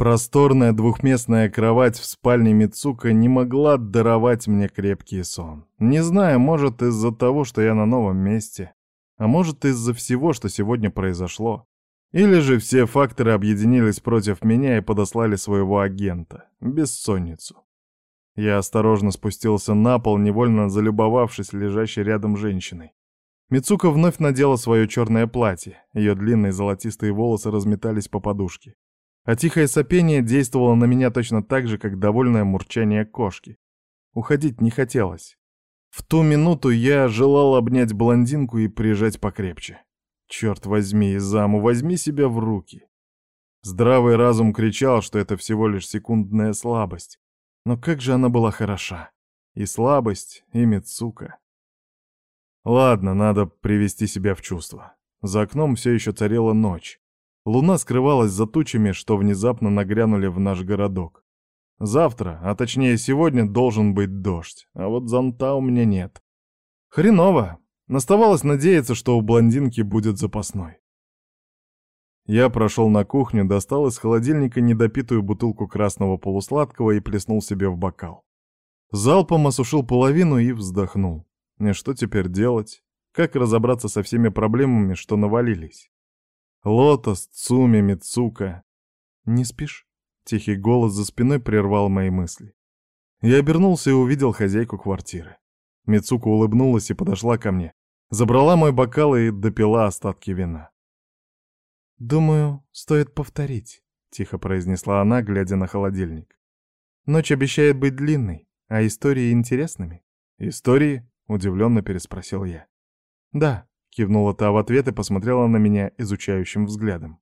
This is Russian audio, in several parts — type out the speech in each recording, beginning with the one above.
Просторная двухместная кровать в спальне Мицука не могла даровать мне крепкий сон. Не знаю, может из-за того, что я на новом месте, а может из-за всего, что сегодня произошло. Или же все факторы объединились против меня и подослали своего агента, бессонницу. Я осторожно спустился на пол, невольно залюбовавшись лежащей рядом женщиной. Мицука вновь надела свое черное платье, ее длинные золотистые волосы разметались по подушке. А тихое сопение действовало на меня точно так же, как довольное мурчание кошки. Уходить не хотелось. В ту минуту я желал обнять блондинку и прижать покрепче. Черт возьми, Изаму, возьми себя в руки. Здравый разум кричал, что это всего лишь секундная слабость. Но как же она была хороша. И слабость, и Мицука. Ладно, надо привести себя в чувство. За окном все еще царела ночь. Луна скрывалась за тучами, что внезапно нагрянули в наш городок. Завтра, а точнее сегодня, должен быть дождь, а вот зонта у меня нет. Хреново. Оставалось надеяться, что у блондинки будет запасной. Я прошел на кухню, достал из холодильника недопитую бутылку красного полусладкого и плеснул себе в бокал. Залпом осушил половину и вздохнул. И что теперь делать? Как разобраться со всеми проблемами, что навалились? Лотос, Цуми, Мицука. «Не спишь?» — тихий голос за спиной прервал мои мысли. Я обернулся и увидел хозяйку квартиры. Мицука улыбнулась и подошла ко мне, забрала мой бокал и допила остатки вина. «Думаю, стоит повторить», — тихо произнесла она, глядя на холодильник. «Ночь обещает быть длинной, а истории интересными». «Истории?» — удивленно переспросил я. «Да, Кивнула та в ответ и посмотрела на меня изучающим взглядом.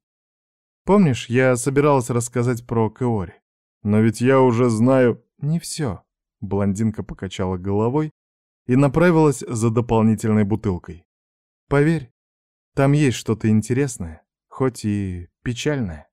«Помнишь, я собиралась рассказать про Кеори? Но ведь я уже знаю...» «Не все», — блондинка покачала головой и направилась за дополнительной бутылкой. «Поверь, там есть что-то интересное, хоть и печальное».